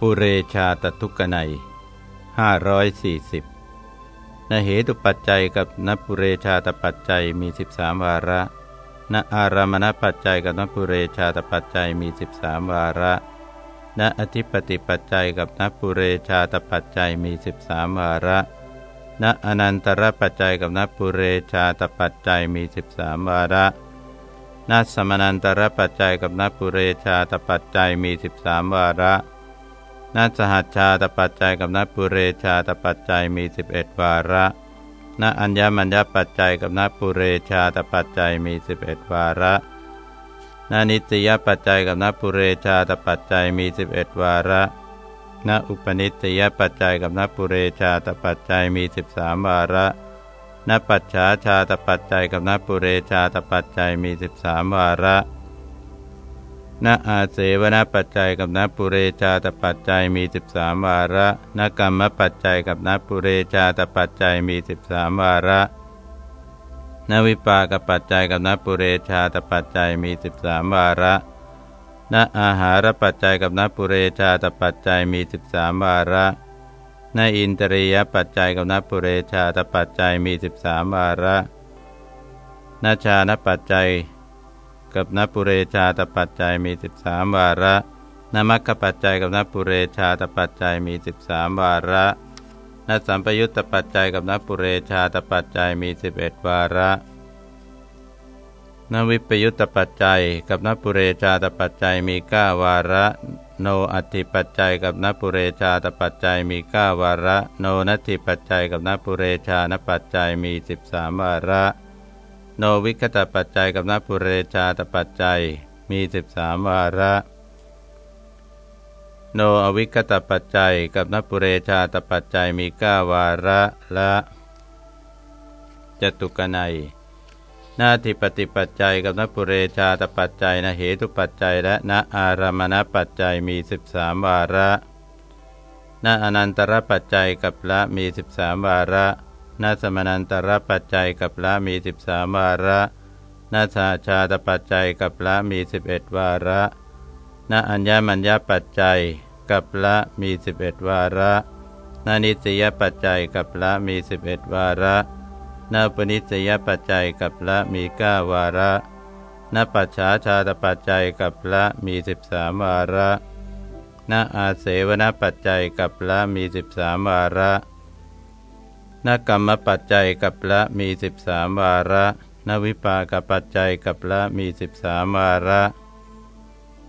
ปุเรชาตทุกนัยห้าร้อยสี่สิบนเหตุปัจจัยกับนปุเรชาตปัจจัยมีสิบสามวาระณอารามณปัจจัยกับนปุเรชาตปัจจัยมีสิบสามวาระณอธิปติปัจจัยกับนปุเรชาตปัจจัยมีสิบสามวาระณอนันตรปัจจัยกับนปุเรชาตปัจจัยมีสิบสามวาระนสมนันตรปัจจัยกับนปุเรชาตปัจจัยมีสิบสามวาระ นัสหัชชาตปัจจัยกับนัปุเรชาตปัจจัยมีสิบเอ็ดวาระณอัญญมัญญปัจจัยกับนัปุเรชาตปัจจัยมีสิบเอ็ดวาระณนิตยปัจจัยกับนัปุเรชาตปัจจัยมีสิบเอ็ดวาระณอุปนิตยปัจจัยกับนัปุเรชาตปัจจัยมีสิบสามวาระณปัจฉาชาตปัจจัยกับนัปุเรชาตปัจจัยมีสิบสามวาระ ณอาเสวนปัจจัยกับนปุเรชาตปัจจัยมีสิบสามวาระณกรรมปัจจัยกับนปุเรชาตปัจจัยมีสิบสามวาระนวิปากปัจจัยกับนปุเรชาตปัจจัยมีสิบสามวาระณอาหารปัจจัยกับนปุเรชาตปัจจัยมีสิบสามวาระณอินตรียปัจจัยกับนปุเรชาตปัจจัยมีสิบสามวาระณชานปัจจัย กับนปุเรชาตปัจจัยมีสิบสามวาระนมัคคปัจจัยกับนปุเรชาตปัจจัยมีสิบสามวาระนสัมปยุตตปัจจัยกับนปุเรชาตปัจจัยมีสิบเอ็ดวาระนวิปยุตตปัจจัยกับนปุเรชาตปัจจัยมีก้าวาระ โนอัติปัจจัยกับนปุเรชาตปัจจัยมีก้าวาระ โนนัตถิปัจจัยกับนปุเรชานปัจจัยมีสิบสามวาระ โนวิคตปัจจัยกับนปุเรชาตปัจจัยมีสิบสามวาระ โนอวิคตปัจจัยกับนปุเรชาตปัจจัยมีก้าวาระละจตุกนัยนาทิปฏิปัจจัยกับนปุเรชาตปัจจัยนเหตุปัจจัยและณอารามณปัจจัยมีสิบสามวาระณอนันตรปัจจัยกับละมีสิบสามวาระ นาสมนันตรปัจจัยกับละมีสิบสามวาระนาชาชาตปัจจัยกับละมีสิบเอ็ดวาระนาอัญญมัญญปัจจัยกับละมีสิบเอ็ดวาระนานิสยปัจจัยกับละมีสิบเอ็ดวาระนาปนิสยปัจจัยกับละมีเก้าวาระนาปัจฉาชาตปัจจัยกับละมีสิบสามวาระนาอาเสวนปัจจัยกับละมีสิบสามวาระ นกรรมปัจจัยกับละมีสิบสามวาระ นวิปากปัจจัยกับละมีสิบสามวาระ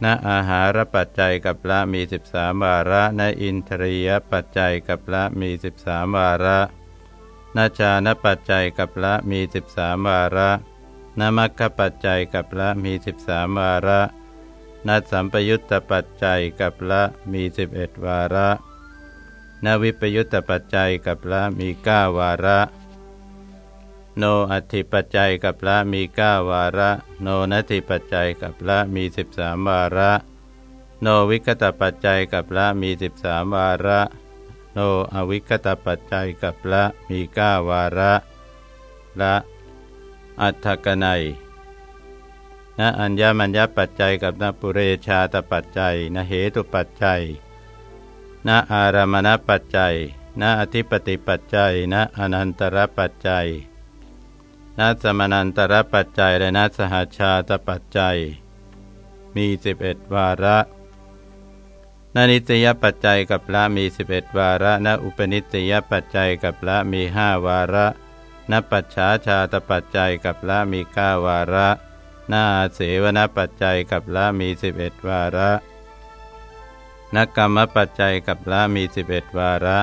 นอาหารปัจจัยกับละมีสิบสามวาระนอินทรียปัจจัยกับละมีสิบสามวาระนาชานปัจจัยกับละมีสิบสามวาระนมัคคปัจจัยกับละมีสิบสามวาระนสัมปยุตตปัจจัยกับละมีสิบเอ็ดวาระ นวิปยุตตปัจจัยกับละมีก้าวาระ โนอัติปัจจัยกับละมีก้าวาระ โนนัติปัจจัยกับละมีสิบสามวาระ โนวิคตปัจจัยกับละมีสิบสามวาระ โนอวิคตปัจจัยกับละมีก้าวาระ ละอัฏฐกนัยณอัญญมัญญปัจจัยกับนปุเรชาตปัจจัยนเหตุปัจจัย ณอารามณปัจจัยณอธิปติปัจจัยณอนันตรปัจจัยณสมนันตรปัจจัยและณสหชาตปัจจัย มีสิบเอ็ดวาระนนิตยปัจจัยกับละมีสิบเอ็ดวาระณอุปนิตยปัจจัยกับละมีห้าวาระณปัจฉาชาตปัจจัยกับละมีเก้าวาระณอาเสวนปัจจัยกับละมีสิบเอ็ดวาระ นกรรมปัจจัยกับละมีสิบเอ็ดวาระ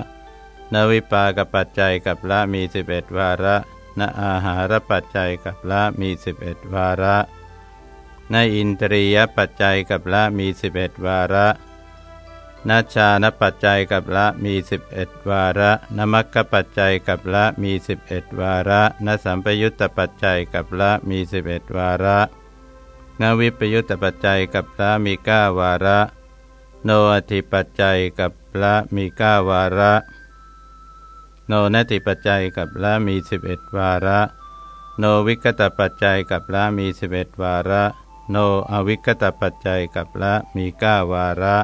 นวิปากปัจจัยกับละมีสิบเอ็ดวาระนอาหารปัจจัยกับละมีสิบเอ็ดวาระนอินทรียปัจจัยกับละมีสิบเอ็ดวาระนาชานปัจจัยกับละมีสิบเอ็ดวาระนมัคคปัจจัยกับละมีสิบเอ็ดวาระนสัมปยุตตปัจจัยกับละมีสิบเอ็ดวาระนวิปยุตตปัจจัยกับละมีเก้าวาระ โนอธิปัจจัยกับละมีก้าวาระ โนนติปัจจัยกับละมีสิบเอ็ดวาระ โนวิกตปัจจัยกับละมีสิบเอ็ดวาระ โนอวิกตปัจจัยกับละมีก้าวาระ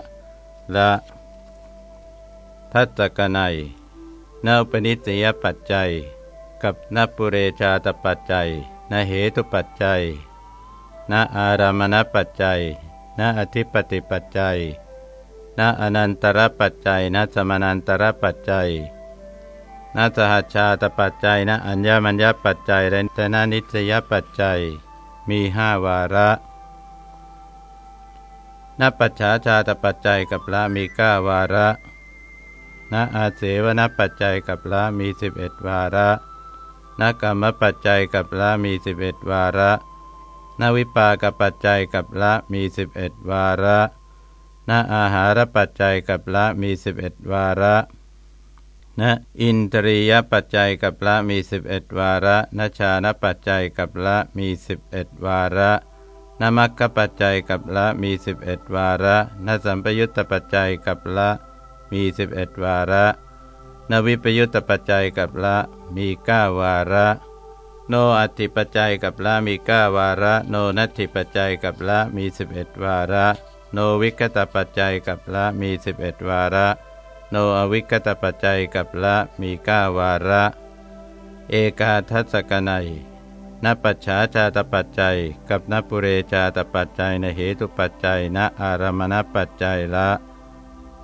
ละทัตตกนัยนาปนิสยปัจจัย กับนปุเรชาตปัจจัยนเหตุปัจจัยนอารามณปัจจัยนอธิปติปัจจัย นอนันตรปัจจัยนสมานันตรปัจจัยนสหัชชาตปัจจัยนอัญญมัญญปัจจัยและนนิสยปัจจัย มีห้าวาระนปัจฉาชาตปัจจัยกับละมีเก้าวาระนอาเสวนปัจจัยกับละมีสิบเอ็ดวาระนกรรมปัจจัยกับละมีสิบเอ็ดวาระนวิปากปัจจัยกับละมีสิบเอ็ดวาระ นอาหารปัจจัยกับละมีสิบเอ็ดวาระนอินทรียปัจจัยกับละมีสิบเอ็ดวาระนชานปัจจัยกับละมีสิบเอ็ดวาระนมัคคปัจจัยกับละมีสิบเอ็ดวาระนสัมปยุตตปัจจัยกับละมีสิบเอ็ดวาระ นวิปยุตตปัจจัยกับละมีเก้าวาระ โนอัติปัจจัยกับละมีเก้าวาระ โนนัตถิปัจจัยกับละมีสิบเอ็ดวาระ โนวิกตปัจจัยกับละมีสิบเอ็ดวาระ โนอวิกตปัจจัยกับละมีเก้าวาระ เอกาทัศกนัยนปัจฉาชาตปัจจัย กับนปุเรชาตปัจจัยนเหตุปัจจัยนอารมณปัจจัยละ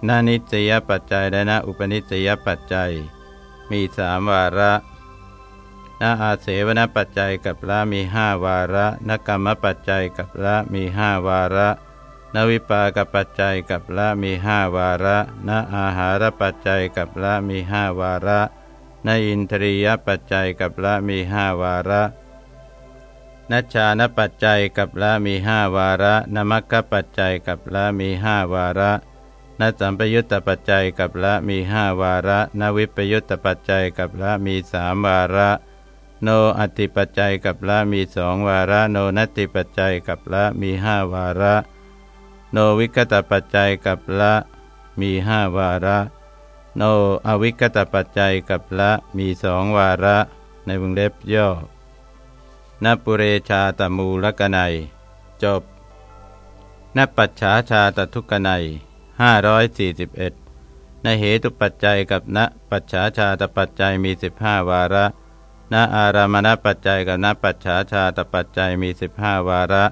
นานิสยปัจจัยและนอุปนิสยปัจจัย มีสามวาระนาอาเสวนปัจจัยกับละมีห้าวาระนกรรมปัจจัยกับละมีห้าวาระ นวิปากปัจจัยกับละมีห้าวาระนอาหารปัจจัยกับละมีห้าวาระนอินทรียปัจจัยกับละมีห้าวาระนัชชานปัจจัยกับละมีห้าวาระนมัคคปัจจัยกับละมีห้าวาระนสัมปยุตตปัจจัยกับละมีห้าวาระ นวิปยุตตปัจจัยกับละมีสามวาระ โนอัติปัจจัยกับละมีสองวาระ โนนัตติปัจจัยกับละมีห้าวาระ โนวิกตปัจจัยกับละมีห้าวาระ โนอวิกตปัจจัยกับละมีสองวาระ ในวงเล็บย่อนปุเรชาตมูลกนัย จบนปัจฉาชาตทุกนัย541ในเหตุปัจจัยกับณปัจฉาชาตปัจจัยมี15วาระ ณอารามณปัจจัยกับณปัจฉาชาตปัจจัยมี15วาระ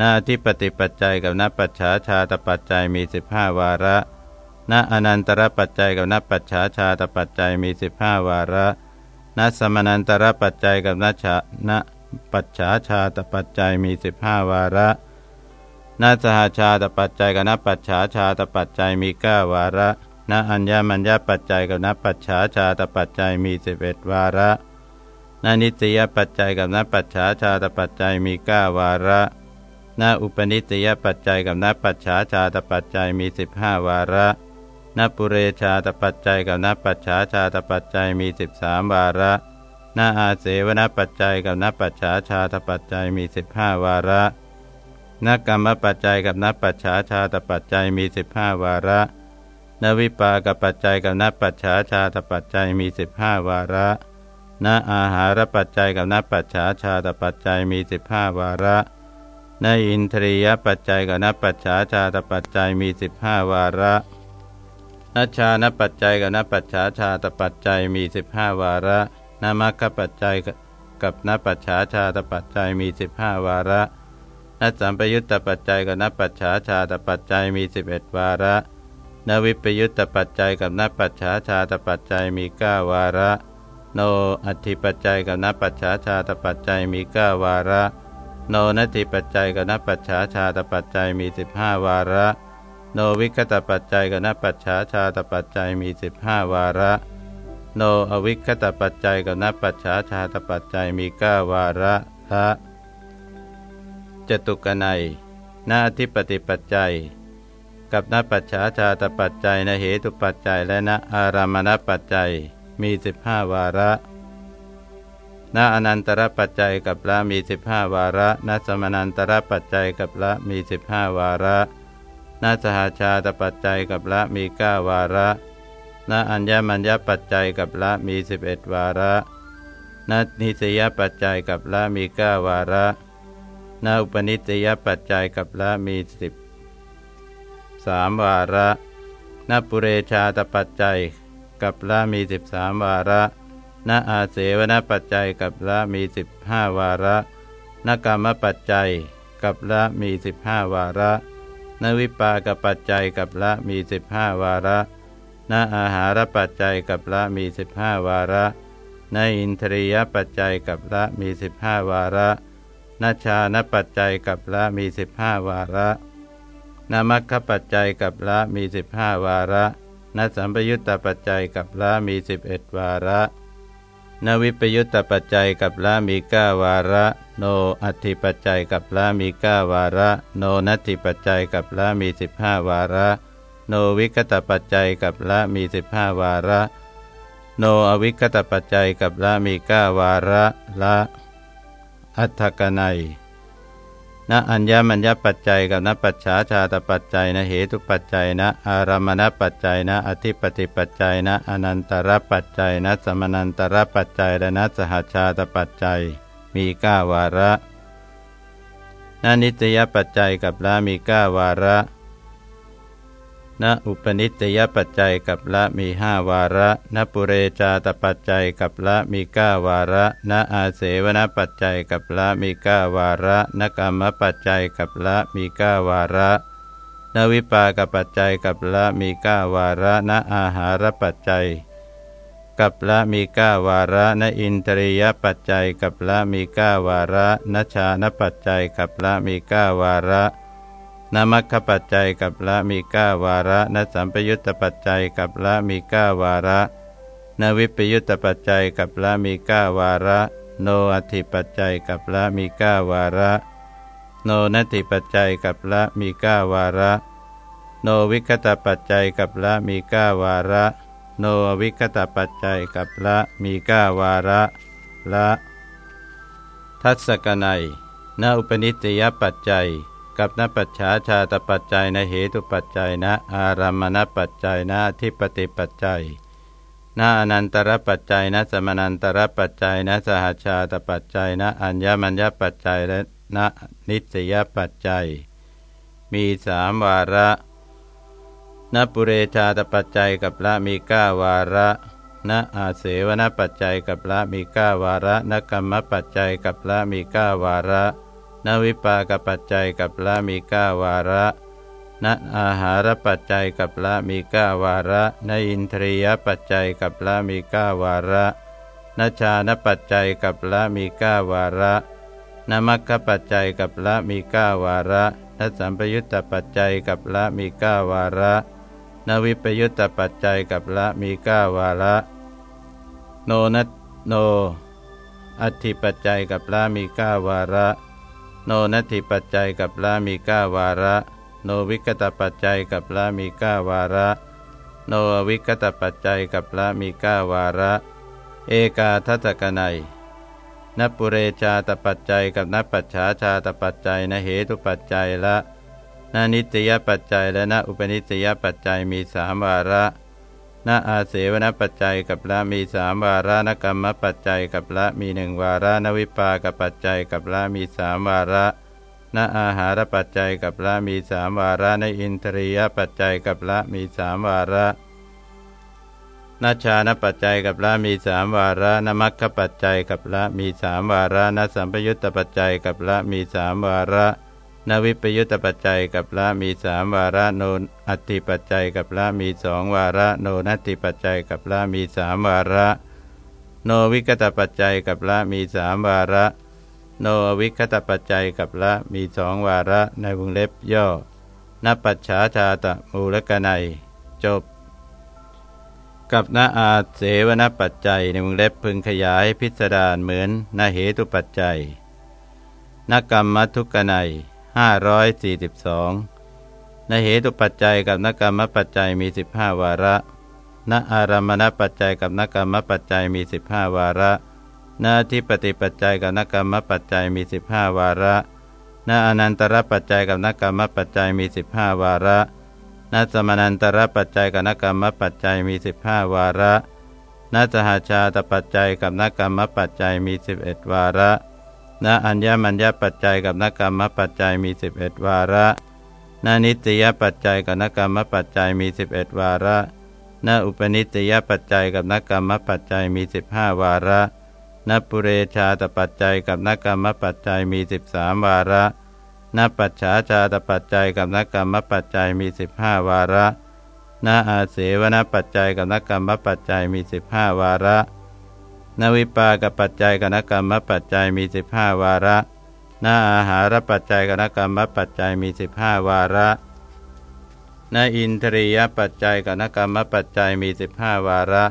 ณทิปติปัจจัยกับณปัจฉาชาตปัจจัยมี15วาระณอนันตรปัจจัยกับณปัจฉาชาตปัจจัยมี15วาระณสมนันตรปัจจัยกับณชาณปัจฉาชาตปัจจัยมี15วาระนาสหชาตปัจจัยกับนปัจฉาชาตปัจจัยมีเก้าวาระนอัญญมัญญปัจจัยกับนปัจฉาชาตปัจจัยมีสิบเอ็ดวาระนานิสยปัจจัยกับนปัจฉาชาตปัจจัยมีเก้าวาระ นาอุปนิสยปัจจัยกับนปัจฉาชาตปัจจัยมีสิบห้าวาระนปุเรชาตปัจจัยกับนปัจฉาชาตปัจจัยมีสิบสามวาระนาอาเสวนปัจจัยกับนปัจฉาชาตปัจจัยมีสิบห้าวาระนกรรมปัจจัยกับนักปัจฉาชาตปัจจัยมีสิบห้าวาระนวิปากปัจจัยกับนักปัจฉาชาตปัจจัยมีสิบห้าวาระนอาหารปัจจัยกับนักปัจฉาชาตปัจจัยมีสิบห้าวาระ ในอินทรียปัจจัยกับนักปัจฉาชาตปัจจัยมีสิบห้าวาระนัชานปัจจัยกับนักปัจฉาชาตปัจจัยมีสิบห้าวาระนามัคคปัจจัยกับนักปัจฉาชาตปัจจัยมีสิบห้าวาระนัสัมปยุตตปัจจัยกับนับปัจฉาชาตปัจจัยมีสิบเอ็ดวาระนวิปยุตตปัจจัยกับนับปัจฉาชาตปัจจัยมีเก้าวาระ โนอัติปัจจัยกับนับปัจฉาชาตปัจจัยมีเก้าวาระ โนนัติปัจจัยกับนัปัจฉาชาตปัจจัยมีสิบห้าวาระ โนวิกตปัจจัยกับนัปัจฉาชาตปัจจัยมีสิบห้าวาระ โนอวิคตปัจจัยกับนัปัจฉาชาตปัจจัยมีเก้าวาระละจตุกนัยนาทิปติปัจจัย กับนปัจฉาชาตปัจจัยนเหตุปัจจัยและนอารามณปัจจัยมีสิบห้าวาระ นาอนันตรปัจจัยกับละมีสิบห้าวาระนาสมนันตรปัจจัยกับละมีสิบห้าวาระนาสหาชาตปัจจัยกับละมีเก้าวาระนาอัญญมัญญปัจจัยกับละมีสิบเอ็ดวาระนานิสยปัจจัยกับละมีเก้าวาระนาอุปนิสยปัจจัยกับละมีสิบสามวาระนปุเรชาตปัจจัยกับละมีสิบสามวาระ นอาเสวนปัจจัยกับละมีสิบห้าวาระนกรรมปัจจัยกับละมีสิบห้าวาระ นวิปากปัจจัยกับละมีสิบห้าวาระนอาหารปัจจัยกับละมีสิบห้าวาระนอินทรียปัจจัยกับละมีสิบห้าวาระนชานปัจจัยกับละมีสิบห้าวาระนามัคคปัจจัยกับละมีสิบห้าวาระนสัมปยุตตปัจจัยกับละมีสิบเอ็ดวาระ นวิปยุตตปัจจัยกับละมีก้าวาระ โนอัติปัจจัยกับละมีก้าวาระ โนนัตถิปัจจัยกับละมีสิบห้าวาระ โนวิกตปัจจัยกับละมีสิบห้าวาระ โนอวิกตปัจจัยกับละมีก้าวาระละ อัฏฐกนัย ณอัญญมัญญปัจจัยกับณปัจฉาชาตปัจจัยณเหตุปัจจัยณอารามณปัจจัยณอธิปติปัจจัยณอนันตรปัจจัยณสมนันตรปัจจัยและณสหชาตปัจจัย มีก้าวาระณนิตยปัจจัยกับละมีก้าวาระ ณอุปนิตยปัจจัยกับละมีห้าวาระณปุเรชาตปัจจัยกับละมีก้าวาระณอาเสวนปัจจัยกับละมีก้าวาระณกรรมปัจจัยกับละมีก้าวาระณวิปากปัจจัยกับละมีก้าวาระณอาหารปัจจัยกับละมีก้าวาระณอินทรียปัจจัยกับละมีก้าวาระณชานปัจจัยกับละมีก้าวาระ นมัคคปัจจัยกับละมีก้าวาระนสัมปยุตตปัจจัยกับละมีก้าวาระนวิปยุตตปัจจัยกับละมีก้าวาระ โนอัติปัจจัยกับละมีก้าวาระ โนนัติปัจจัยกับละมีก้าวาระ โนวิคตปัจจัยกับละมีก้าวาระ โนวิคตปัจจัยกับละมีก้าวาระ ละ ทัศกนัยนอุปนิสติยปัจจัย กับนปัจฉาชาตปัจจัยนเหตุปัจจัยนะอารามณปัจจัยนะทิปติปัจจัยนาอนันตรปัจจัยนะสมนันตรปัจจัยนะสหชาตปัจจัยนะอัญญมัญญปัจจัยและนะนิสยปัจจัย มีสามวาระนปุเรชาตปัจจัยกับละมีก้าวาระนอาเสวนปัจจัยกับละมีก้าวาระนกรรมปัจจัยกับละมีก้าวาระ นวิปากปัจจัยกับละมีก้าวาระนอาหารปัจจัยกับละมีก้าวาระนอินทรียปัจจัยกับละมีก้าวาระนชานปัจจัยกับละมีก้าวาระนมัคคปัจจัยกับละมีก้าวาระนสัมปยุตตปัจจัยกับละมีก้าวาระนวิปยุตตปัจจัยกับละมีก้าวาระ โนนัตโนอัติปัจจัยกับละมีก้าวาระ โนนัตถิปัจจัยกับละมีก้าวาระ โนวิกตปัจจัยกับละมีก้าวาระ โนวิกตปัจจัยกับละมีก้าวาระ เอกาทัตกนัยนปุเรชาตปัจจัยกับนปัจฉาชาตปัจจัยนเหตุปัจจัยละนนิตยปัจจัยและนอุปนิตยปัจจัยมีสามวาระ นอาเสวนปัจจัยกับละมีสามวาระนกรรมปัจจัยกับละมีหนึ่งวาระนวิปากปัจจัยกับละมีสามวาระนอาหารปัจจัยกับละมีสามวาระในอินทรียปัจจัยกับละมีสามวาระนาชานปัจจัยกับละมีสามวาระนมัคคปัจจัยกับละมีสามวาระนสัมปยุตตปัจจัยกับละมีสามวาระ นวิปยุตตปัจจัยกับละมีสามวาระโนอัติปัจจัยกับละมีสองวาระโนนัตติปัจจัยกับละมีสามวาระ โนวิกตปัจจัยกับละมีสามวาระ โนวิคตปัจจัยกับละมีสองวาระในวงเล็บย่อนปัจฉาชาตมูลกนัยจบ กับนาอาเสวนปัจจัยในวงเล็บพึงขยายพิสดารเหมือนนาเหตุปัจจัยนกรรมมัทุกนัย 542ในเหตุปัจจัยกับนกรรมปัจจัยมี 15 วาระณอารามณปัจจัยกับนกรรมปัจจัยมี 15 วาระณทิปติปัจจัยกับนกรรมปัจจัยมี 15 วาระณอนันตรปัจจัยกับนกรรมปัจจัยมี 15 วาระณสมานันตรปัจจัยกับนกรรมปัจจัยมี 15 วาระณสหชาตปัจจัยกับนกรรมปัจจัยมี 11 วาระ ณอัญญมัญญปัจจัยกับนกรรมปัจจัยมี 11 วาระณนานิตยปัจจัยกับนกรรมปัจจัยมี 11 วาระนาอุปนิตยปัจจัยกับนกรรมปัจจัยมี 15 วาระนปุเรชาตปัจจัยกับนกรรมปัจจัยมี 13 วาระนปัจฉาชาตปัจจัยกับนกรรมปัจจัยมี 15 วาระนาอาเสวนปัจจัยกับนกรรมปัจจัยมี 15 วาระ นวิปากับปัจจัยกับนกรรมปัจจัยมี15วาระนาอาหารปัจจัยกับนกรรมปัจจัยมี15วาระนาอินทรียปัจจัยกับนกรรมปัจจัยมี15วาระ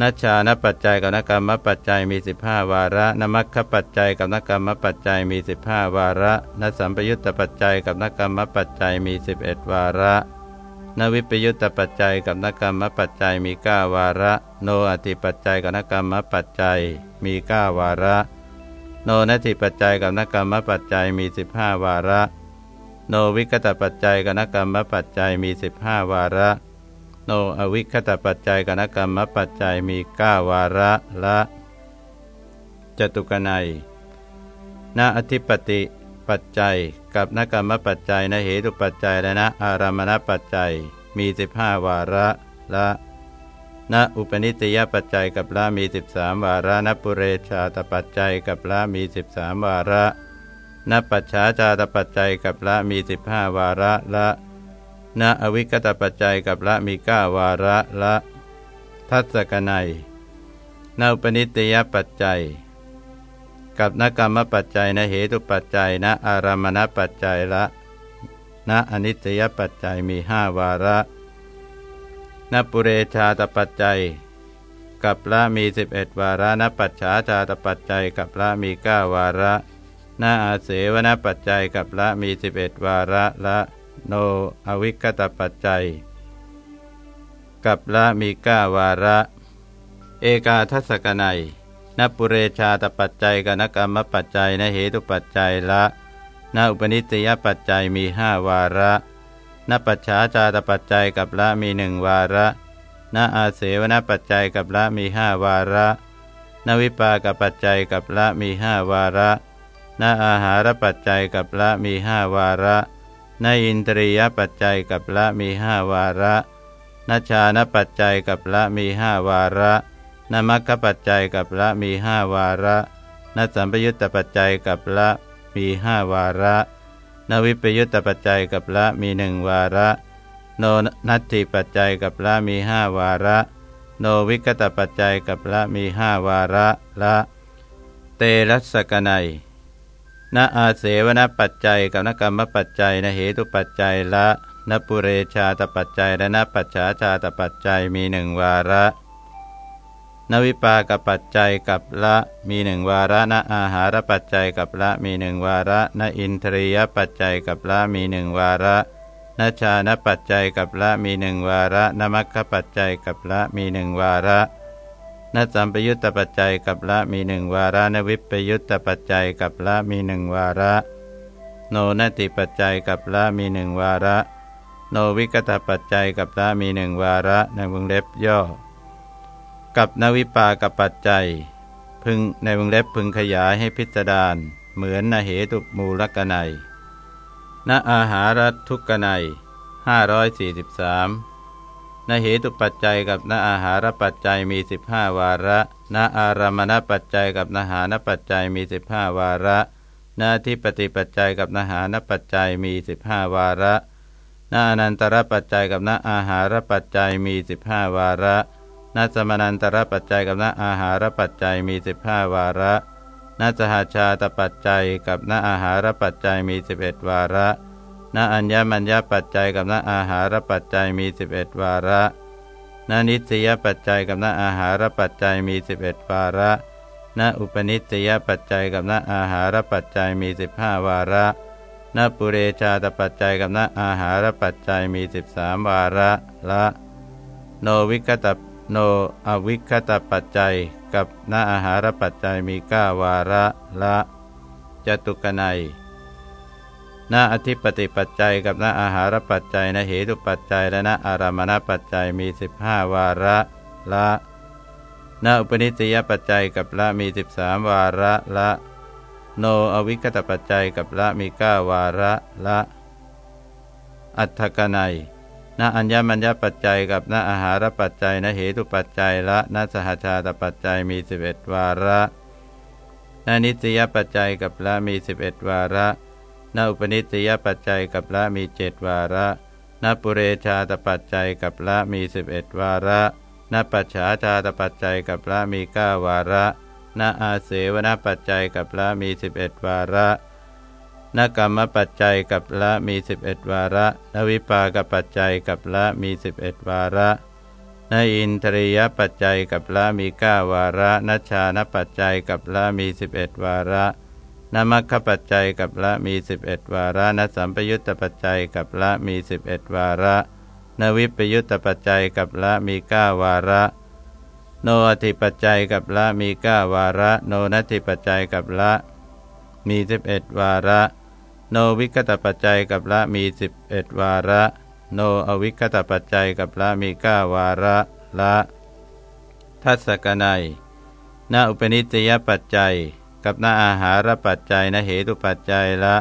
นัชานปัจจัยกับนกรรมปัจจัยมี15วาระนมัคคปัจจัยกับนกรรมปัจจัยมี15วาระนสัมปยุตตปัจจัยกับนกรรมปัจจัยมี11วาระ นวิปยุตตปัจจัยกับนกรรมปัจจัยมี9วาระ โนอติปัจจัยกับนกรรมปัจจัยมี9วาระ โนนัติปัจจัยกับนกรรมปัจจัยมี15วาระ โนวิกตปัจจัยกับนกรรมปัจจัยมี15วาระ โนอวิคตปัจจัยกับนกรรมปัจจัยมีก้าวาระละจตุกนัยนาอธิปติ ปัจจัย กับนกรรมปัจจัยนเหตุปัจจัยและนะอารามณปัจจัย มีสิบห้าวาระละณอุปนิสยปัจจัยกับละมีสิบสามวาระนปุเรชาตปัจจัยกับละมีสิบสามวาระนปัจฉาชาตปัจจัยกับละมีสิบห้าวาระละณอวิกตปัจจัยกับละมีก้าวาระละทัศกนัยนอุปนิตยปัจจัย กับนกรรมปัจจัยนะเหตุปัจจัยนะอารามณปัจจัยละณอนิตยปัจจัยมีห้าวาระนะปุเรชาตปัจจัย กับละมีสิบเอ็ดวาระนะปัจฉาชาตปัจจัย กับละมีเก้าวาระนะอาเสวนปัจจัย กับละมีสิบเอ็ดวาระละโนอวิกตปัจจัย กับละมีก้าวาระ เอกาทัศกนัย นปุเรชาตปัจจัยกนกรรมปัจจัยนเหตุปัจจัยละนอุปนิสยปัจจัยมีห้าวาระนปัจฉาชาตปัจจัยกับละมีหนึ่งวาระนอาเสวนปัจจัยกับละมีห้าวาระนวิปากปัจจัยกับละมีห้าวาระนอาหารปัจจัยกับละมีห้าวาระนอินทรียปัจจัยกับละมีห้าวาระนชานปัจจัยกับละมีห้าวาระ นมัคคปัจจัยกับละมีห้าวาระนสัมปยุตตปัจจัยกับละมีห้าวาระ นวิปยุตตปัจจัยกับละมีหนึ่งวาระ โนนัตถิปัจจัยกับละมีห้าวาระ โนวิกตปัจจัยกับละมีห้าวาระละ เตรัสกนัยณอาเสวนปัจจัยกับนกรรมปัจจัยนเหตุปัจจัยละนปุเรชาตปัจจัยและนปัจฉาชาตปัจจัยมีหนึ่งวาระ นวิปากปัจจัยกับละมีหนึ่งวาระนอาหารปัจจัยกับละมีหนึ่งวาระนอินทรียปัจจัยกับละมีหนึ่งวาระนชานปัจจัยกับละมีหนึ่งวาระนมัคคปัจจัยกับละมีหนึ่งวาระนสัมปยุตตปัจจัยกับละมีหนึ่งวาระนวิปยุตตปัจจัยกับละมีหนึ่งวาระ โนนติปัจจัยกับละมีหนึ่งวาระ โนวิกตปัจจัยกับละมีหนึ่งวาระในวงเล็บย่อ กับนวิปากับปัจจัย พึงในวงเล็บพึงขยายให้พิจารณาเหมือนนเหตุมูลกนัยณอาหารทุกกนัย543นเหตุปัจจัยกับนอาหารปัจจัยมีสิบห้าวาระนอารามณปัจจัยกับนหานปัจจัยมีสิบห้าวาระนาทิปติปัจจัยกับนหานปัจจัยมีสิบห้าวาระนาอนันตรปัจจัยกับนอาหารปัจจัยมีสิบห้าวาระ นาสมานันตรปัจจัยกับนอาหารปัจจัยมีสิบห้าวาระนาสหาชาตปัจจัยกับนอาหารปัจจัยมีสิบเอ็ดวาระณอัญญมัญญปัจจัยกับณอาหารปัจจัยมีสิบเอ็ดวาระณนิสยปัจจัยกับณอาหารปัจจัยมีสิบเอ็ดวาระณอุปนิสยปัจจัยกับณอาหารปัจจัยมีสิบห้าวาระณปุเรชาตปัจจัยกับณอาหารปัจจัยมีสิบสามวาระละ โนวิกต โนอวิคตปัจจัย กับณอาหารปัจจัยมีก้าวาระละจตุกนัยณอธิปติปัจจัย กับณอาหารปัจจัยณเหตุปัจจัย และณอารามณปัจจัยมีสิบห้าวาระละณอุปนิสัยปัจจัยกับละมีสิบสามวาระละ โนอวิคตปัจจัยกับละมีเก้าวาระละ อัตถกนัย ณอัญญมัญญปัจจัยกับณอาหารปัจจัยณเหตุปัจจัยละณสหชาตปัจจัยมีสิบเอ็ดวาระณนิสยปัจจัยกับละมีสิบเอ็ดวาระณอุปนิสยปัจจัยกับละมีเจ็ดวาระณปุเรชาตปัจจัยกับละมีสิบเอ็ดวาระณปัจฉาชาตปัจจัยกับละมีเก้าวาระณอาเสวนปัจจัยกับละมีสิบเอ็ดวาระ นกรรมปัจจัยกับละมีสิบเอ็ดวาระ นวิปากปัจจัยกับละมีสิบเอ็ดวาระ นอินทรียปัจจัยกับละมีเก้าวาระนชานปัจจัยกับละมีสิบเอ็ดวาระนมัคคปัจจัยกับละมีสิบเอ็ดวาระนสัมปยุตตปัจจัยกับละมีสิบเอ็ดวาระ นวิปยุตตปัจจัยกับละมีเก้าวาระ โนอธิปัจจัยกับละมีเก้าวาระ โนนัตถิปัจจัยกับละมีสิบเอ็ดวาระ โนวิกตปัจจัยกับละมีสิบเอ็ดวาระ โนอวิกตปัจจัยกับละมีเก้าวาระละทัศกนัยณอุปนิสยปัจจัย กับณอาหารปัจจัยณเหตุปัจจัยละ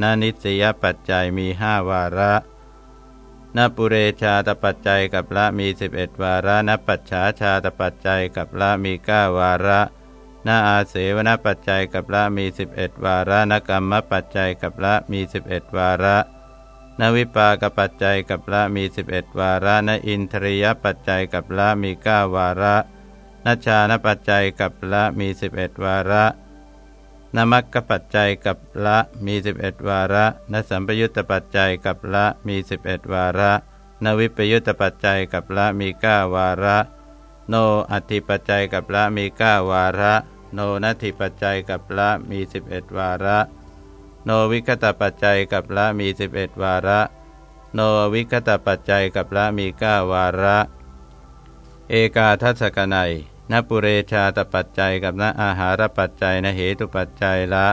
ณนิสยปัจจัยมีห้าวาระณปุเรชาตปัจจัยกับละมีสิบเอ็ดวาระณปัจฉาชาตปัจจัยกับละมีเก้าวาระ นาอาเสวนปัจจัยกับละมีสิบเอ็ดวาระนกรรมปัจจัยกับละมีสิบเอ็ดวาระนวิปากปัจจัยกับละมีสิบเอ็ดวาระนอินทรียปัจจัยกับละมีเก้าวาระนชานปัจจัยกับละมีสิบเอ็ดวาระนมัคคปัจจัยกับละมีสิบเอ็ดวาระนสัมปยุตตปัจจัยกับละมีสิบเอ็ดวาระ นวิปยุตตปัจจัยกับละมีเก้าวาระ โนอธิปัจจัยกับละมีเก้าวาระ โนนัตถิปัจจัยกับละมีสิบเอ็ดวาระ โนวิคตปัจจัยกับละมีสิบเอ็ดวาระ โนวิคตปัจจัยกับละมีเก้าวาระ เอกาทัศกนัยนปุเรชาตปัจจัยกับนอาหารปัจจัยนเหตุปัจจัยละ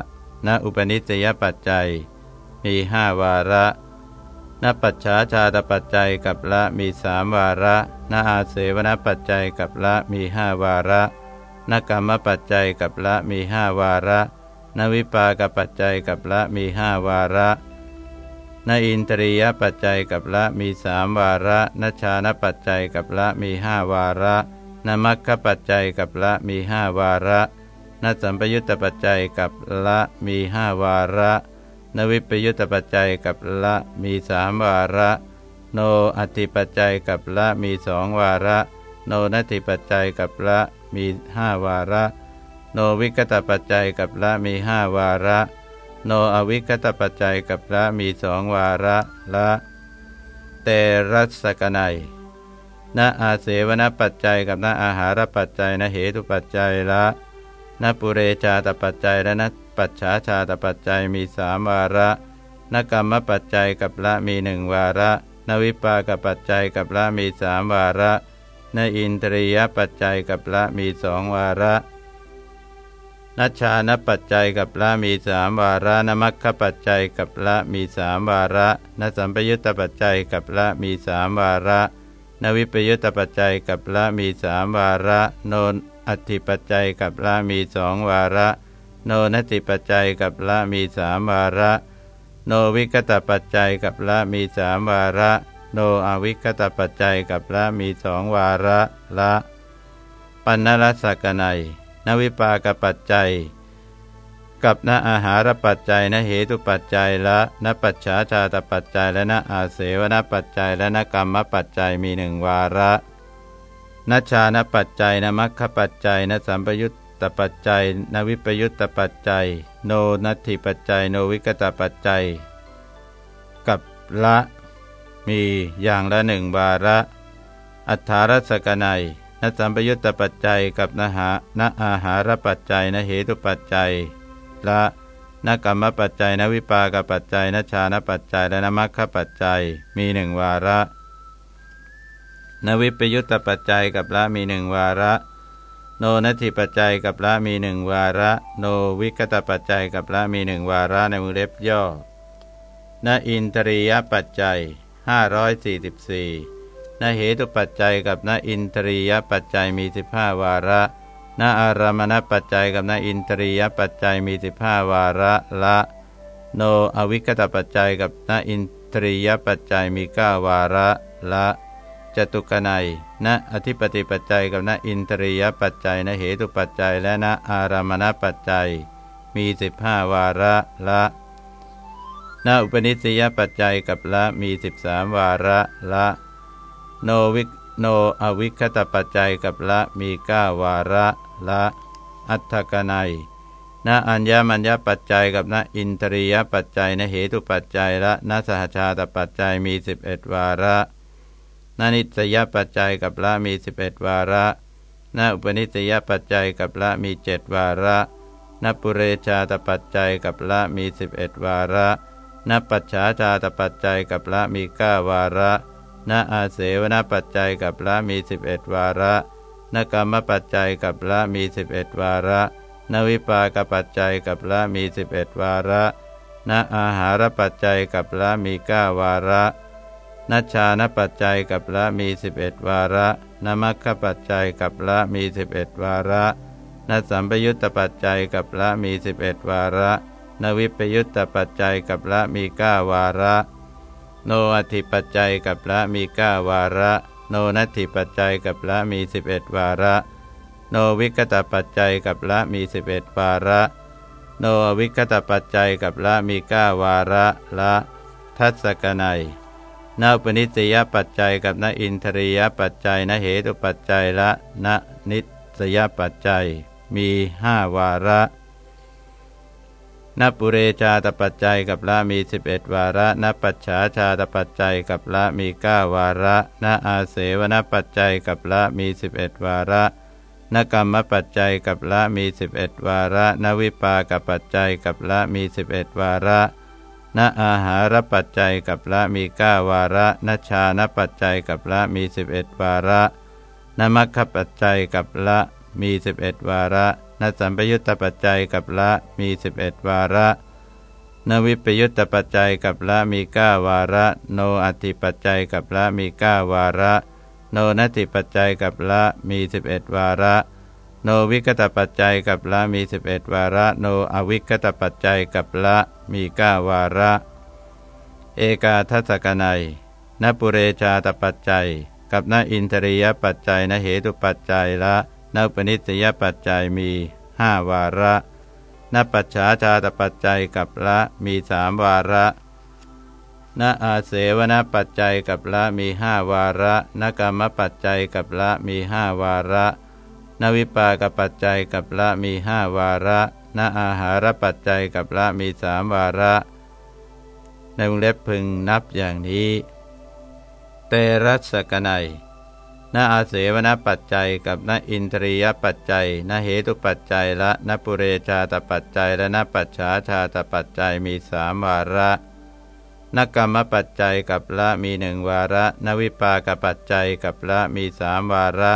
นอุปนิสยปัจจัย มีห้าวาระนปัจฉาชาตปัจจัยกับละมีสามวาระนอาเสวนปัจจัยกับละมีห้าวาระ นกรรมปัจจัยกับละมีห้าวาระ นวิปากปัจจัยกับละมีห้าวาระ นอินทรียปัจจัยกับละมีสามวาระนชานปัจจัยกับละมีห้าวาระนมัคคปัจจัยกับละมีห้าวาระนสัมปยุตตปัจจัยกับละมีห้าวาระ นวิปยุตตปัจจัยกับละมีสามวาระ โนอธิปัจจัยกับละมีสองวาระ โนนัตถิปัจจัยกับละ มีห้าวาระ โนวิกตปัจจัยกับละมีห้าวาระ โนอวิกตปัจจัยกับละมีสองวาระละเตรัสกนัยณอาเสวนปัจจัยกับณอาหารปัจจัยณเหตุปัจจัยละณปุเรชาตปัจจัยและณปัจฉาชาตปัจจัยมีสามวาระนกรรมปัจจัยกับละมีหนึ่งวาระ นวิปากปัจจัยกับละมีสามวาระ ในอินทรียปัจจัยกับละมีสองวาระนัชชานปัจจัยกับละมีสามวาระนมัคคปัจจัยกับละมีสามวาระนสัมปยุตตปัจจัยกับละมีสามวาระ นวิปยุตตปัจจัยกับละมีสามวาระ โนนอธิปัจจัยกับละมีสองวาระ โนนติปัจจัยกับละมีสามวาระ โนวิกตปัจจัยกับละมีสามวาระ โนอวิคตปัจจัยกับละมีสองวาระละ ปัญนรสกนัยนวิปากปัจจัย กับนอาหารปัจจัยนเหตุปัจจัยละนปัจฉาชาตปัจจัยและนอาเสวนปัจจัยและนกรรมปัจจัยมีหนึ่งวาระนชานปัจจัยนมัคคปัจจัยนสัมปยุตตปัจจัย นวิปยุตตปัจจัย โนนัตถิปัจจัย โนวิกตปัจจัย กับละ มีอย่างละหนึ่งวาระ อัฏฐารสกนัยนสัมปยุตตปัจจัยกับนหานอาหารปัจจัยนเหตุปัจจัย ละนกรรมปัจจัยนวิปากปัจจัยนชานปัจจัยและนมัคคปัจจัยมีหนึ่งวาระ นวิปยุตตปัจจัยกับละมีหนึ่งวาระ โนนัตถิปัจจัยกับละมีหนึ่งวาระ โนวิกตปัจจัยกับละมีหนึ่งวาระในมือเล็บย่อ นอินทรียปัจจัย 544นเหตุปัจจัยกับนอินทรียปัจจัยมี15วาระนอารามณปัจจัยกับนอินทรียปัจจัยมี15วาระละ โนอวิคตปัจจัยกับนอินทรียปัจจัยมีเก้าวาระละจตุกนัยณอธิปติปัจจัยกับณอินทรียปัจจัยณเหตุปัจจัยและณอารามณปัจจัย มีสิบห้าวาระละ ณอุปนิสัยปัจจัยกับละมีสิบสามวาระละ โนวิโนอวิคตปัจจัยกับละมีก้าวาระละ อัตถกนัยณอัญญมัญญปัจจัยกับณอินทรียปัจจัยณเหตุปัจจัยละณสหชาตปัจจัยมีสิบเอ็ดวาระณนิสยปัจจัยกับละมีสิบเอ็ดวาระณอุปนิสยปัจจัยกับละมีเจ็ดวาระณปุเรชาตปัจจัยกับละมีสิบเอ็ดวาระ ณปัจฉาชาตปัจจัยกับละมีเก้าวาระณอาเสวนปัจจัยกับละมีสิบเอ็ดวาระณกรรมปัจจัยกับละมีสิบเอ็ดวาระณวิปากปัจจัยกับละมีสิบเอ็ดวาระณอาหารปัจจัยกับละมีเก้าวาระนัชานปัจจัยกับละมีสิบเอ็ดวาระนมัคคปัจจัยกับละมีสิบเอ็ดวาระนสัมปยุตตปัจจัยกับละมีสิบเอ็ดวาระ นวิปยุตตปัจจัยกับละมีก้าวาระ โนอธิปัจจัยกับละมีก้าวาระ โนนัตถิปัจจัยกับละมีสิบเอ็ดวาระ โนวิกตปัจจัยกับละมีสิบเอ็ดวาระ โนวิกตปัจจัยกับละมีเก้าวาระละ ทัศกนัยนปนิสยปัจจัยกับนอินทรียปัจจัยนเหตุปัจจัยละนนิสยปัจจัย มีห้าวาระ นับปุเรชาตปัจจัยกับละมีสิบเอ็ดวาระนับปัจฉาชาตปัจจัยกับละมีเก้าวาระนอาเสวนปัจจัยกับละมีสิบเอ็ดวาระนกรรมปัจจัยกับละมีสิบเอ็ดวาระนวิปากปัจจัยกับละมีสิบเอ็ดวาระณอาหารปัจจัยกับละมีก้าวาระนชานปัจจัยกับละมีสิบเอ็ดวาระนมัคคปัจจัยกับละมีสิบเอ็ดวาระ นสัมปยุตตปัจจัยกับละมีสิบเอ็ดวาระ นวิปยุตตปัจจัยกับละมีก้าวาระ โนอัติปัจจัยกับละมีก้าวาระ โนนัติปัจจัยกับละมีสิบเอ็ดวาระ โนวิกตปัจจัยกับละมีสิบเอ็ดวาระ โนอวิกตปัจจัยกับละมีก้าวาระ เอกาทัศกนัยนปุเรชาตปัจจัย กับนอินทรียปัจจัยนเหตุปัจจัยละ นปนิสยปัจจัยมีห้าวาระนปัจฉาชาตปัจจัยกับละมีสามวาระนอาเสวนปัจจัยกับละมีห้าวาระนกรรมปัจจัยกับละมีห้าวาระ นวิปากปัจจัยกับละมีห้าวาระ นอาหารปัจจัยกับละมีสามวาระ ในวงเล็บพึงนับอย่างนี้ เตรัสกนัย นอาเสวนปัจจัยกับนอินทรียปัจจัยนเหตุปัจจัยและนปุเรชาตปัจจัยและนปัจฉาชาตปัจจัยมีสามวาระนกรรมปัจจัยกับละมีหนึ่งวาระนวิปากปัจจัยกับละมีสามวาระ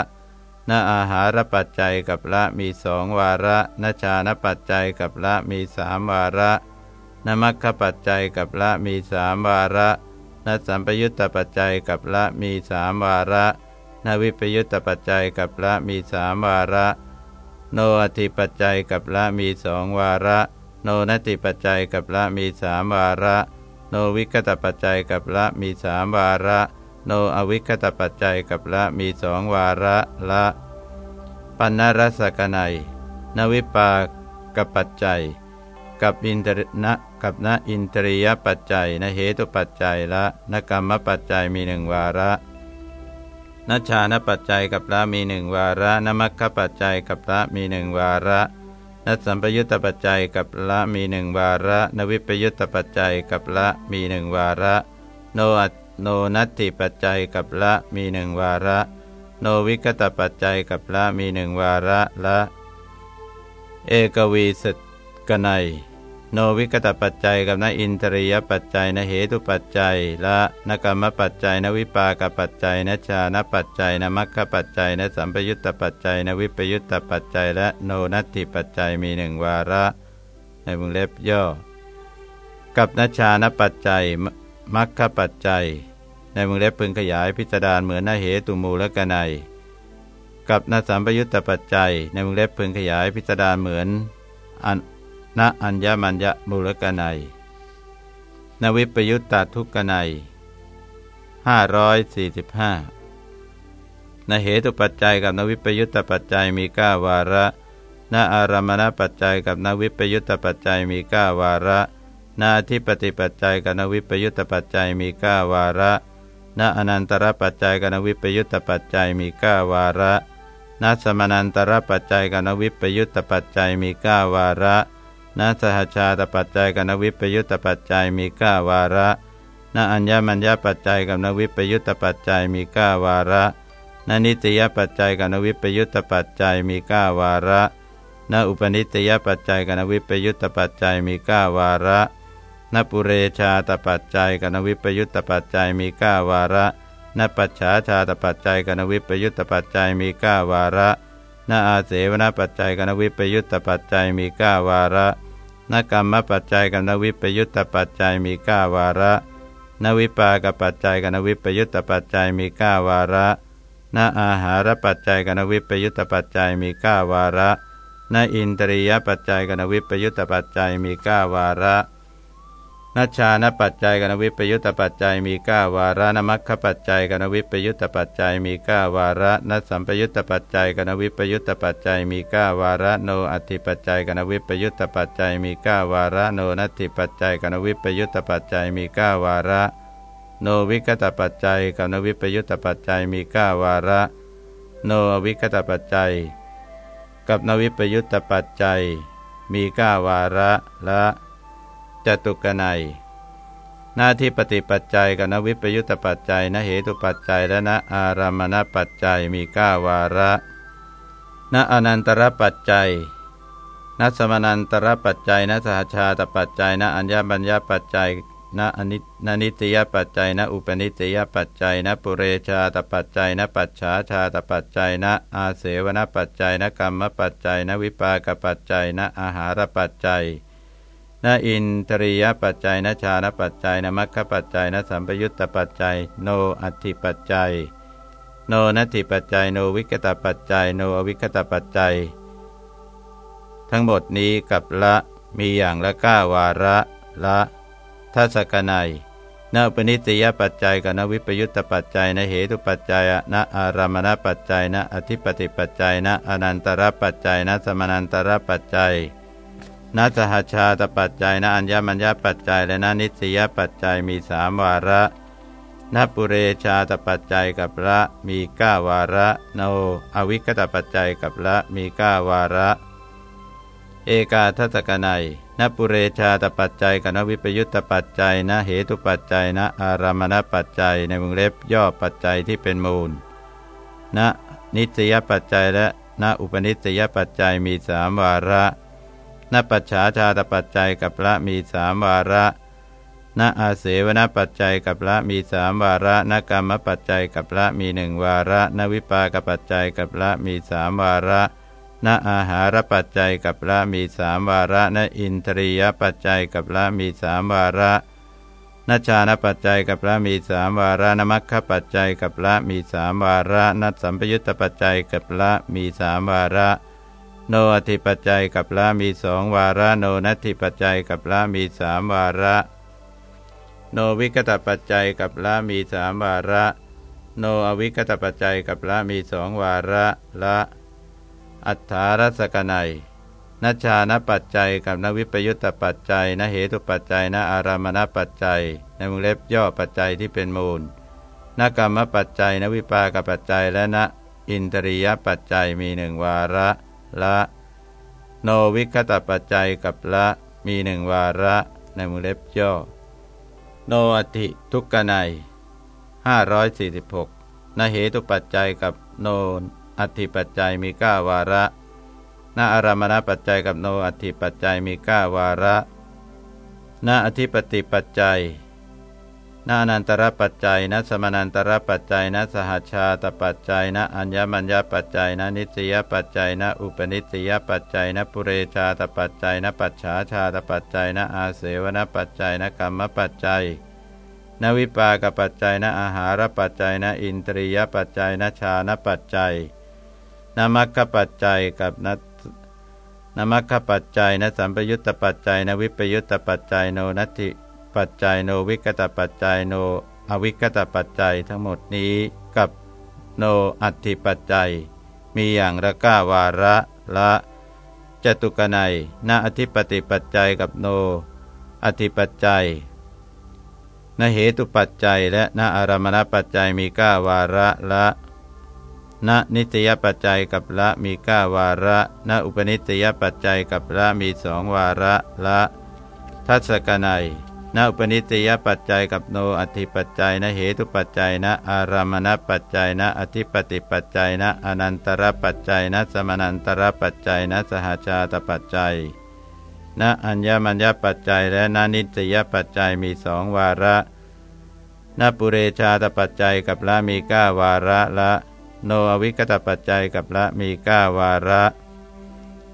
นอาหารปัจจัยกับละมีสองวาระนชานปัจจัยกับละมีสามวาระนมัคคปัจจัยกับละมีสามวาระนสัมปยุตตปัจจัยกับละมีสามวาระ นวิปยุตตปัจจัยกับละมีสามวาระ โนอธิปัจจัยกับละมีสองวาระ โนนติปัจจัยกับละมีสามวาระ โนวิกตปัจจัยกับละมีสามวาระ โนอวิคตปัจจัยกับละมีสองวาระละ ปัณรสกนัย นวิปากปัจจัย กับอินทรนะกับนอินทรียปัจจัยนเหตุปัจจัยละนกรรมปัจจัยมีหนึ่งวาระ นัชานปัจจัยกับละมีหนึ่งวาระนมัคคปัจจัยกับละมีหนึ่งวาระนัสัมปยุตตปัจจัยกับละมีหนึ่งวาระ นวิปยุตตปัจจัยกับละมีหนึ่งวาระ โนอัโนนัตติปัจจัยกับละมีหนึ่งวาระ โนวิกตปัจจัยกับละมีหนึ่งวาระละ เอกวีสกนัย โนวิกตปัจจัยกับนอินทรียปัจจัยนเหตุปัจจัย ละนกรรมปัจจัยนวิปากปัจจัยนชานปัจจัยนมัคคปัจจัยนสัมปยุตตปัจจัยนวิปยุตตปัจจัย และโนนัตติปัจจัยมีหนึ่งวาระ ในวงเล็บย่อ กับนชานปัจจัยมัคคปัจจัย ในมึงเล็บพึงขยายพิสดารณาเหมือนนเหตุมูลกนัยกับนสัมปยุตตปัจจัย ในมึงเล็บพึงขยายพิสดารณาเหมือนอัน ณอัญญมัญญมูลกนัยในนวิปยุตตาทุกขไนห้าร้อยสี่สิบห้านเหตุปัจจัยกับนวิปยุตตปัจจัยมีก้าวาระนอารามณปัจจัยกับนวิปยุตตปัจจัยมีก้าวาระนาทิปติปัจจัยกับนวิปยุตตปัจจัยมีก้าวาระณอนันตรปัจจัยกับนวิปยุตตปัจจัยมีก้าวาระณสมนันตรปัจจัยกับนวิปยุตตปัจจัยมีก้าวาระ ณสหชาตปัจจัยกับนวิปยุตตปัจจัยมีก้าวาระณอัญญมัญญปัจจัยกับนวิปยุตตปัจจัยมีก้าวาระณนิตยปัจจัยกับนวิปยุตตปัจจัยมีก้าวาระณอุปนิตยปัจจัยกับนวิปยุตตปัจจัยมีก้าวาระณปุเรชาตปัจจัยกับนวิปยุตตปัจจัยมีก้าวาระณปัจฉาชาตปัจจัยกับนวิปยุตตปัจจัยมีก้าวาระณอาเสวนปัจจัยกับนวิปยุตตปัจจัยมีก้าวาระ นกรรมปัจจัยกับนวิปยุตตปัจจัยมีก้าวาระ นวิปากปัจจัยกับนวิปยุตตปัจจัยมีก้าวาระนอาหารปัจจัยกับนวิปยุตตปัจจัยมีก้าวาระนอินตรียปัจจัยกับนวิปยุตตปัจจัยมีก้าวาระ นัชชานปัจจัยกนวิปยุตตปัจจัยมีก้าวาระนมัคคปัจจัยกนวิปยุตตปัจจัยมีก้าวาระนัสัมปยุตตปัจจัยกนวิปยุตตปัจจัยมีก้าวาระโนอัติปัจจัยกนวิปยุตตปัจจัยมีก้าวาระโนนัตถิปัจจัยกนวิปยุตตปัจจัยมีก้าวาระ โนวิกตปัจจัยกนวิปยุตตปัจจัยมีก้าวาระ โนวิกตปัจจัย กับนวิปยุตตปัจจัย มีก้าวาระละ จตุกนัย หน้าที่ปฏิปัจจัยกับนวิปยุตตปัจจัยนเหตุปัจจัยและนอารามณปัจจัยมีก้าวาระณอนันตรปัจจัยนสมนันตรปัจจัยนสหชาตปัจจัยนอัญญบัญญปัจจัยนอนินนิตยปัจจัยนอุปนิตยปัจจัยนปุเรชาตปัจจัยนปัจฉาชาตปัจจัยนอาเสวนปัจจัยนกรรมปัจจัยนวิปากปัจจัยนอาหารปัจจัย นอินทรียปัจจัยนชานปัจจัยนมัคคปัจจัยนสัมปยุตตปัจจัย โนอัติปัจจัย โนนัตถิปัจจัย โนวิกตปัจจัย โนอวิกตปัจจัย ทั้งหมดนี้กับละมีอย่างละก้าวาระละทัศกนัยนปนิตยปัจจัยกับนวิปยุตตปัจจัยนเหตุปัจจัยนอารามณปัจจัยนอธิปติปัจจัยนอนันตรปัจจัยนสมนันตรปัจจัย นัสหชาตปัจจัยนอัญญมัญญปัจจัย และนนิสยปัจจัยมีสามวาระนปุเรชาตปัจจัยกับละมีก้าวาระ โน อวิคตปัจจัยกับละมีก้าวาระ เอกาทัตกนัยนปุเรชาตปัจจัยกับนวิปยุตตปัจจัยนเหตุปัจจัยนอารามณปัจจัยในวงเล็บย่อปัจจัยที่เป็นมูลณนิสยปัจจัยและณอุปนิสยปัจจัยมีสามวาระ นปัจฉาชาตปัจจัยกับละมีสามวาระนอาเสวนปัจจัยกับละมีสามวาระนกรรมปัจจัยกับละมีหนึ่งวาระนวิปากปัจจัยกับละมีสามวาระนอาหารปัจจัยกับละมีสามวาระนอินทรียปัจจัยกับละมีสามวาระนชานปัจจัยกับละมีสามวาระนมัคคปัจจัยกับละมีสามวาระนัสัมปยุตตปัจจัยกับละมีสามวาระ โนอธิปัจจัยกับละมีสองวาระ โนนัตถิปัจจัยกับละมีสามวาระ โนวิกตปัจจัยกับละมีสามวาระ โนอวิกตปัจจัยกับละมีสองวาระละ อัฏฐารสกนัยนัชานปัจจัยกับนวิปยุตตปัจจัยนเหตุปัจจัยนอารามณปัจจัย ในวงเล็บย่อปัจจัยที่เป็นมูลนกรรมปัจจัยนวิปากปัจจัยและนอินทรียปัจจัยมีหนึ่งวาระ ละ โนวิคตปัจจัยกับละมีหนึ่งวาระในมือเล็บย่อ โนอติทุกกนัย546นเหตุปัจจัยกับโนอัติปัจจัยมีก้าวาระนาอารามณปัจจัยกับโนอัติปัจจัยมีก้าวาระนาอธิปติปัจจัย นานันตรปัจจัยนะสมนันตรปัจจัยนะสหชาตปัจจัยนะอัญญมัญญปัจจัยนะนิสยปัจจัยนะอุปนิสยปัจจัยนะปุเรชาตปัจจัยนะปัจฉาชาตปัจจัยนะอาเสวนปัจจัยนะกรรมปัจจัยนวิปากปัจจัยนะอาหารปัจจัยนะอินทรียปัจจัยนะชานปัจจัยนมัคคปัจจัยกับนนมัคคปัจจัยนะสัมปยุตตปัจจัยนวิปยุตตปัจจัยโนนัตถิ ปัจจัยโนวิกตปัจจัยโน อวิกตปัจจัยทั้งหมดนี้กับโนอัตถิปัจจัย มีอย่างละก้าวาระละจตุกนัยณอธิปติปัจจัยกับโน อธิปัจจัยนเหตุปัจจัย และณอารมณปัจจัยมีก้าวาระละณนิตยปัจจัยกับละมีก้าวาระณอุปนิตยปัจจัยกับละมีสองวาระละ ทัศกนัย ณอุปนิตยปัจจัยกับโนอธิปัจจัยณเหตุปัจจัยณอารามณปัจจัยณอธิปติปัจจัยณอนันตรปัจจัยณสมนันตรปัจจัยณสหชาตปัจจัยณอัญญมัญญปัจจัยและณนิตยปัจจัยมีสองวาระณปุเรชาตปัจจัยกับละมีก้าวาระละ โนอวิกตปัจจัยกับละมีก้าวาระ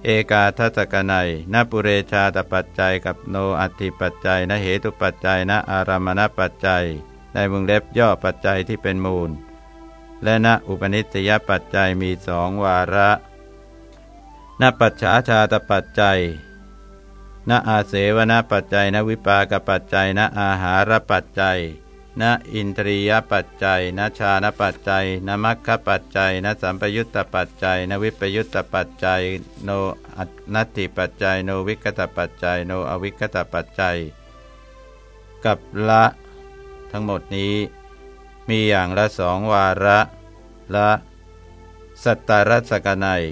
เอกาทัศกนัยนปุเรชาตปัจจัยกับโนอัติปัจจัยนเหตุปัจจัยนอารามณปัจจัยในวงเล็บย่อปัจจัยที่เป็นมูล และณอุปนิสยปัจจัยมีสองวาระณปัจฉาชาตปัจจัยณอาเสวนปัจจัยณวิปากปัจจัยณอาหารปัจจัย ณอินทรียปัจจัยณชานปัจจัยณมัคคปัจจัยณสัมปยุตตปัจจัยณวิปยุตตปัจจัย โนนัตติปัจจัย โนวิกตปัจจัย โนอวิกตปัจจัย กับละทั้งหมดนี้ มีอย่างละสองวาระละสัตตรัสกนัย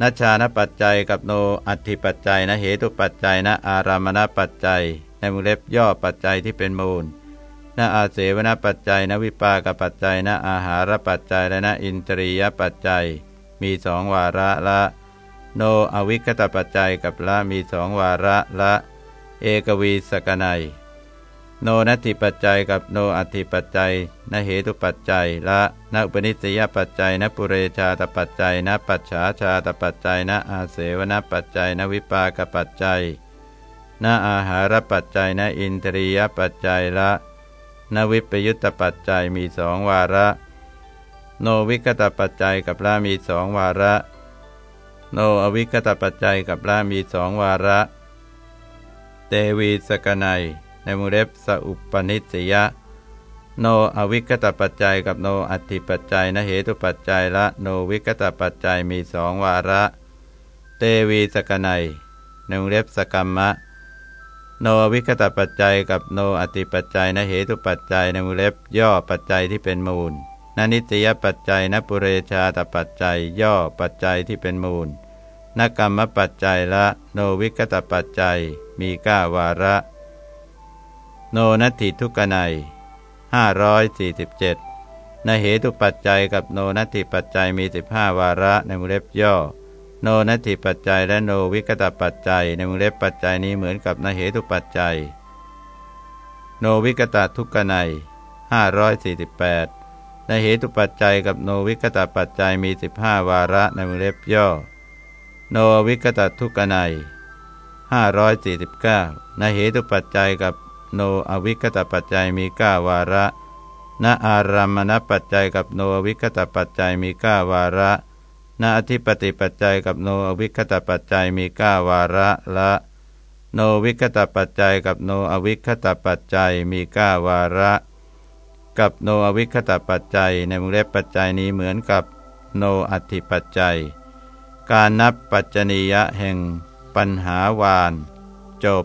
นชชานปัจจัยกับโนอัตถิปัจจัยนะเหตุปัจจัยนะอารามณปัจจัย ในมุเล็บย่อปัจจัยที่เป็นมูล นอาเสวนปัจจัยนวิปากปัจจัยนอาหารปัจจัยและนอินทรียปัจจัย มีสองวาระละ โนอวิคตปัจจัยกับละมีสองวาระละ เอกวีสกนัย โนนัตถิปัจจัยกับโนอัตถิปัจจัยนเหตุปัจจัยละนอุปนิสยปัจจัยนปุเรชาตปัจจัยนปัจฉาชาตปัจจัยนอาเสวนปัจจัยนวิปากปัจจัยนอาหารปัจจัยนอินทรียปัจจัยละ นวิปยุตตปัจจัยมีสองวาระ โนวิกตปัจจัยกับละมีสองวาระ โนอวิกตปัจจัยกับละมีสองวาระ เตวีสกนัยในมุเรบสอุปนิสยะ โนอวิกตปัจจัยกับโนอัติปัจจัยนเหตุปัจจัยละโนวิกตปัจจัยมีสองวาระ เตวีสกนัยในมุเรบสกรรมะ โนวิคตปัจจัยกับโนอติปัจจัยนเหตุปัจจัยในมูเล็บย่อปัจจัยที่เป็นมูลนนิตยปัจจัยนปุเรชาตปัจจัยย่อปัจจัยที่เป็นมูลนกรรมปัจจัยละโนวิคตปัจจัยมีก้าวาระ โนนัตถิทุกนัย547นเหตุปัจจัยกับโนนัตถิปัจจัยมี 15 วาระในมูเล็บย่อ โนนัตถิปัจจัยและโนวิกตปัจจัย ในวงเล็บปัจจัยนี้เหมือนกับนเหตุปัจจัย โนวิกตทุกนัย548นเหตุปัจจัยกับโนวิกตปัจจัยมี 15 วาระในวงเล็บย่อ โนวิกตทุกนัย549นเหตุปัจจัยกับโนอวิกตปัจจัยมี9วาระณอารามณปัจจัยกับโนวิกตปัจจัยมี9วาระ ณอธิปติปัจจัยกับโนอวิคตปัจจัยมีก้าวาระละ โนวิคตปัจจัยกับโนอวิคตปัจจัยมีก้าวาระ กับโนอวิคตปัจจัยในมุเล็บปัจจัยนี้เหมือนกับโนอัติปัจจัย การนับปัจจนียะแห่งปัญหาวาน จบ